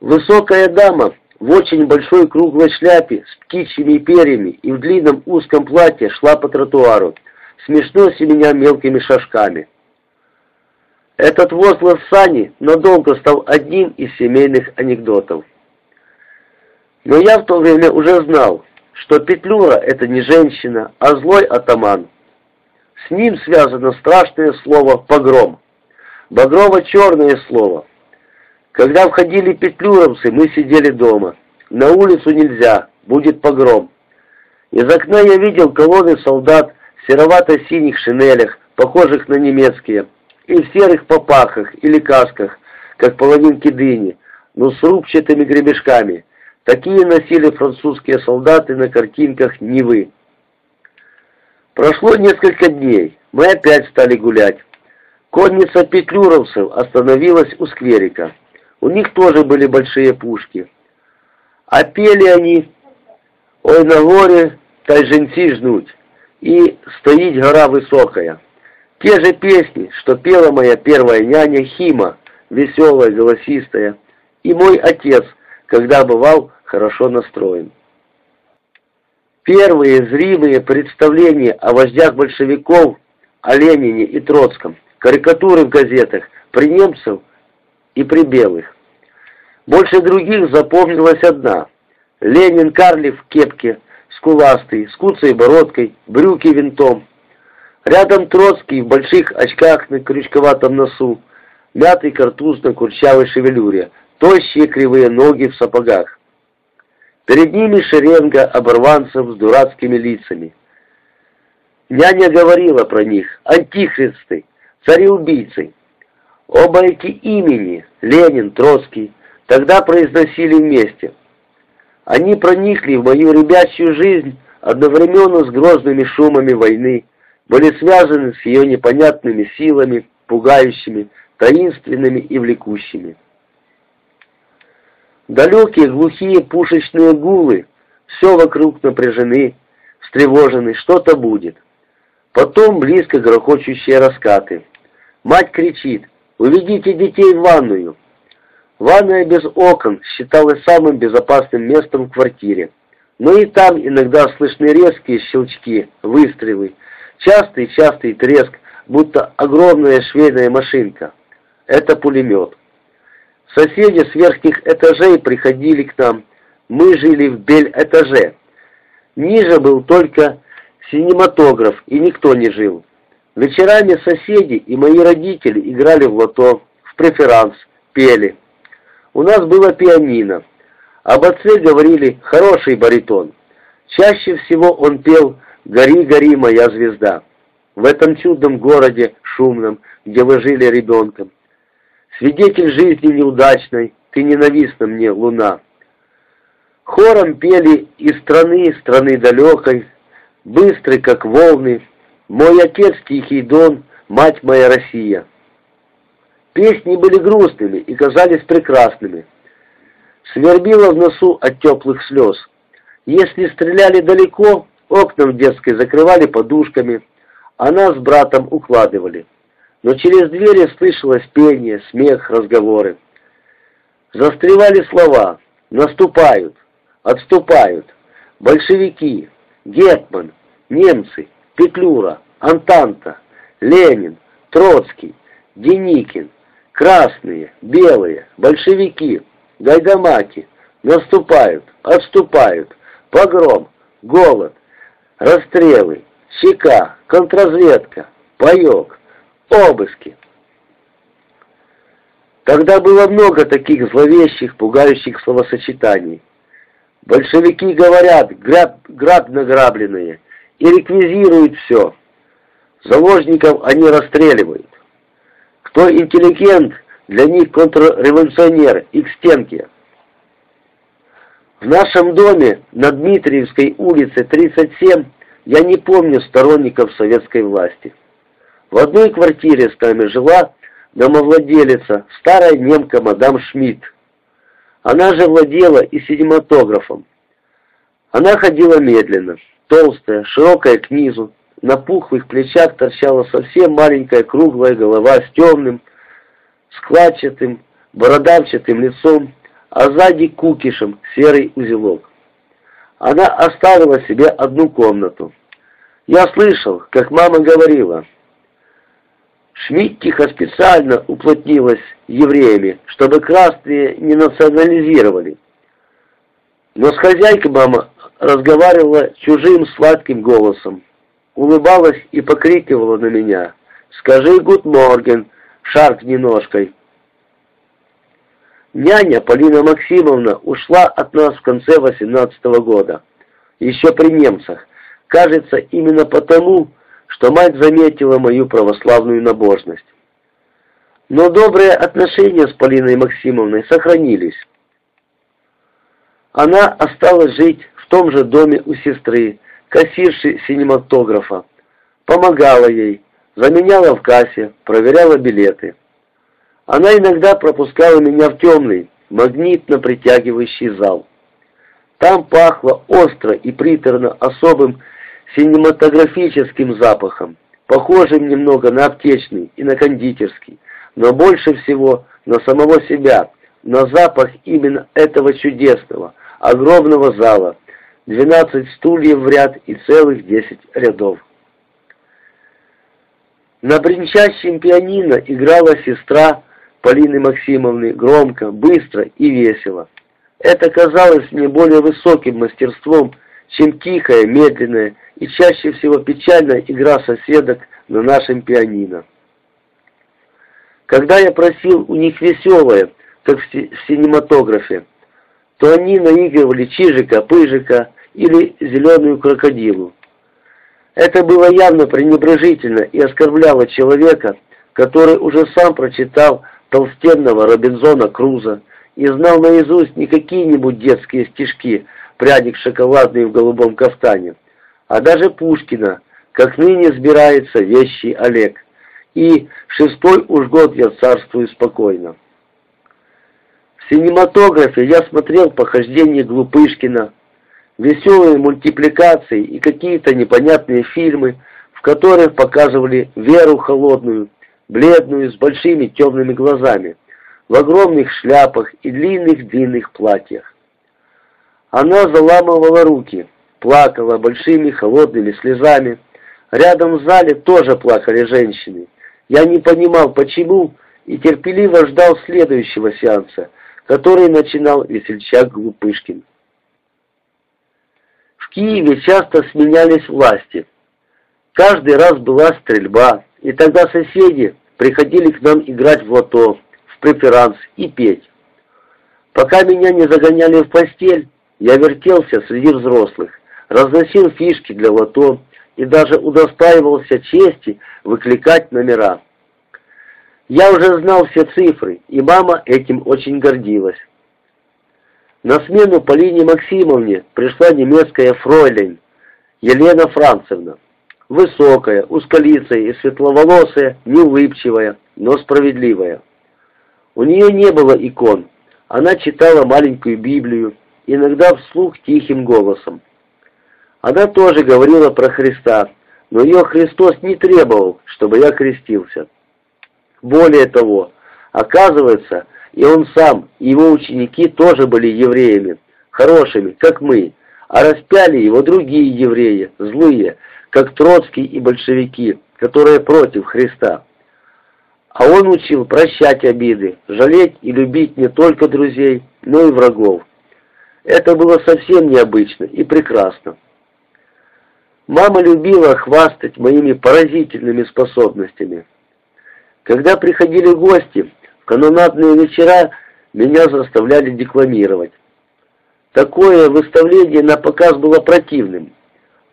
Высокая дама в очень большой круглой шляпе с птичьими перьями и в длинном узком платье шла по тротуару, смешно семеня мелкими шажками. Этот возглас Сани надолго стал одним из семейных анекдотов. Но я в то время уже знал, что Петлюра — это не женщина, а злой атаман. С ним связано страшное слово «погром». Багрово-черное слово. Когда входили петлюровцы, мы сидели дома. На улицу нельзя, будет погром. Из окна я видел колонны солдат в серовато-синих шинелях, похожих на немецкие, и в серых попахах или касках, как половинки дыни, но с рубчатыми гребешками. Такие носили французские солдаты на картинках Невы. Прошло несколько дней, мы опять стали гулять. Конница петлюровцев остановилась у скверика. У них тоже были большие пушки. А пели они «Ой на горе, тайженці жнуть» и «Стоит гора высокая». Те же песни, что пела моя первая няня Хима, веселая, голосистая, и мой отец, когда бывал хорошо настроен. Первые зримые представления о вождях большевиков, о Ленине и Троцком, карикатуры в газетах, при немцев и при белых. Больше других запомнилась одна. Ленин Карли в кепке, скуластый, с куцей бородкой, брюки винтом. Рядом Троцкий в больших очках на крючковатом носу, мятый картуз на курчавой шевелюре, тощие кривые ноги в сапогах. Перед ними шеренга оборванцев с дурацкими лицами. Няня говорила про них, антихристы, цареубийцы. Оба эти имени, Ленин, Троцкий, тогда произносили вместе. Они проникли в мою ребячью жизнь одновременно с грозными шумами войны, были связаны с ее непонятными силами, пугающими, таинственными и влекущими. Далекие глухие пушечные гулы, все вокруг напряжены, встревожены, что-то будет. Потом близко грохочущие раскаты. Мать кричит «Уведите детей в ванную!» Ванная без окон считалась самым безопасным местом в квартире. Но и там иногда слышны резкие щелчки, выстрелы, частый-частый треск, будто огромная швейная машинка. Это пулемет. Соседи с верхних этажей приходили к нам. Мы жили в бель-этаже. Ниже был только синематограф, и никто не жил. Вечерами соседи и мои родители играли в лото, в преферанс, пели. У нас было пианино. Об отце говорили «хороший баритон». Чаще всего он пел «Гори, гори, моя звезда». В этом чудном городе, шумном, где вы жили ребенком. Свидетель жизни неудачной, ты ненавистна мне, луна. Хором пели из страны, страны далекой, быстрый, как волны, мой отец Тихий Дон, мать моя Россия. Песни были грустными и казались прекрасными. Свербило в носу от теплых слез. Если стреляли далеко, окна в детской закрывали подушками, а нас с братом укладывали. Но через двери слышалось пение, смех, разговоры. Застревали слова «наступают», «отступают», «большевики», «гетман», «немцы», «петлюра», «антанта», «ленин», «троцкий», «деникин», «красные», «белые», «большевики», «гайдамаки», «наступают», «отступают», «погром», «голод», «расстрелы», «щека», «контрразведка», «паек», обыски. Тогда было много таких зловещих, пугающих словосочетаний. Большевики говорят «граб, граб награбленные» и реквизируют все. Заложников они расстреливают. Кто интеллигент, для них контрреволюционер и к стенке. В нашем доме на Дмитриевской улице 37 я не помню сторонников советской власти. В одной квартире с нами жила домовладелица, старая немка мадам Шмидт. Она же владела и синематографом. Она ходила медленно, толстая, широкая к низу, на пухлых плечах торчала совсем маленькая круглая голова с темным, складчатым, бородавчатым лицом, а сзади кукишем серый узелок. Она оставила себе одну комнату. Я слышал, как мама говорила, Шмидтиха специально уплотнилась евреями, чтобы красные не национализировали. Но с хозяйкой мама разговаривала чужим сладким голосом, улыбалась и покрикивала на меня. «Скажи гуд морген, шаркни ножкой!» Няня Полина Максимовна ушла от нас в конце 18 -го года, еще при немцах. Кажется, именно потому, что мать заметила мою православную набожность. Но добрые отношения с Полиной Максимовной сохранились. Она осталась жить в том же доме у сестры, кассирши синематографа, помогала ей, заменяла в кассе, проверяла билеты. Она иногда пропускала меня в темный, магнитно притягивающий зал. Там пахло остро и приторно особым синематографическим запахом, похожим немного на аптечный и на кондитерский, но больше всего на самого себя, на запах именно этого чудесного, огромного зала, 12 стульев в ряд и целых 10 рядов. На бренчащем пианино играла сестра Полины Максимовны громко, быстро и весело. Это казалось мне более высоким мастерством, чем тихая, медленная и чаще всего печальная игра соседок на нашем пианино. Когда я просил у них веселое, как в синематографе, то они наигрывали чижика-пыжика или зеленую крокодилу. Это было явно пренебрежительно и оскорбляло человека, который уже сам прочитал толстенного Робинзона Круза и знал наизусть не какие-нибудь детские стишки, пряник шоколадный в голубом кафтане, а даже Пушкина, как ныне сбирается вещий Олег, и шестой уж год я царствую спокойно. В синематографе я смотрел похождения Глупышкина, веселые мультипликации и какие-то непонятные фильмы, в которых показывали Веру Холодную, бледную, с большими темными глазами, в огромных шляпах и длинных-длинных платьях. Она заламывала руки, плакала большими холодными слезами. Рядом в зале тоже плакали женщины. Я не понимал, почему, и терпеливо ждал следующего сеанса, который начинал весельчак Глупышкин. Киеве часто сменялись власти. Каждый раз была стрельба, и тогда соседи приходили к нам играть в лото, в преферанс и петь. Пока меня не загоняли в постель, я вертелся среди взрослых, разносил фишки для лото и даже удостаивался чести выкликать номера. Я уже знал все цифры, и мама этим очень гордилась. На смену Полине Максимовне пришла немецкая фройлень Елена Францевна. Высокая, узколицая и светловолосая, неулыбчивая, но справедливая. У нее не было икон. Она читала маленькую Библию, иногда вслух тихим голосом. Она тоже говорила про Христа, но ее Христос не требовал, чтобы я крестился. Более того, оказывается, и он сам, и его ученики тоже были евреями, хорошими, как мы, а распяли его другие евреи, злые, как Троцкий и большевики, которые против Христа. А он учил прощать обиды, жалеть и любить не только друзей, но и врагов. Это было совсем необычно и прекрасно. Мама любила хвастать моими поразительными способностями. Когда приходили гости, канонадные вечера меня заставляли декламировать. Такое выставление на показ было противным.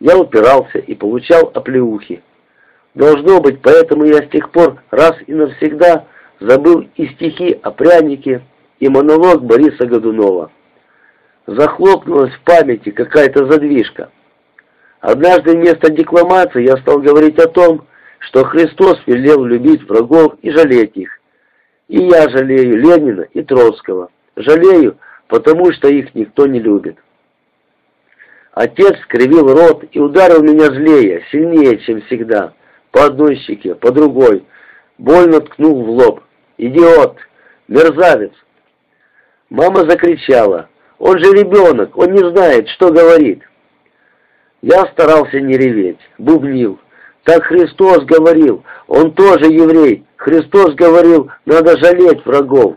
Я упирался и получал оплеухи. Должно быть, поэтому я с тех пор раз и навсегда забыл и стихи о прянике, и монолог Бориса Годунова. Захлопнулась в памяти какая-то задвижка. Однажды вместо декламации я стал говорить о том, что Христос велел любить врагов и жалеть их. И я жалею Ленина и Троцкого. Жалею, потому что их никто не любит. Отец скривил рот и ударил меня злее, сильнее, чем всегда. По одной щеке, по другой. Больно ткнул в лоб. «Идиот! Мерзавец!» Мама закричала. «Он же ребенок, он не знает, что говорит». Я старался не реветь, бубнил. Так Христос говорил, он тоже еврей. Христос говорил, надо жалеть врагов.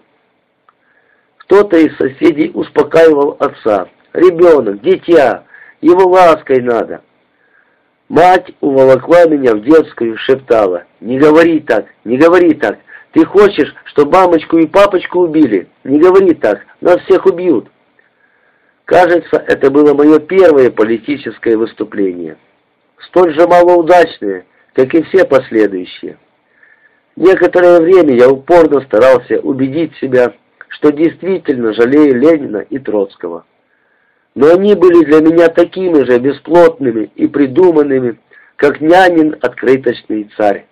Кто-то из соседей успокаивал отца. Ребенок, дитя, его лаской надо. Мать уволокла меня в детскую, шептала. «Не говори так, не говори так. Ты хочешь, чтобы мамочку и папочку убили? Не говори так, нас всех убьют». Кажется, это было мое первое политическое выступление. Столь же малоудачное, как и все последующие. Некоторое время я упорно старался убедить себя, что действительно жалею Ленина и Троцкого. Но они были для меня такими же бесплотными и придуманными, как нянин открыточный царь.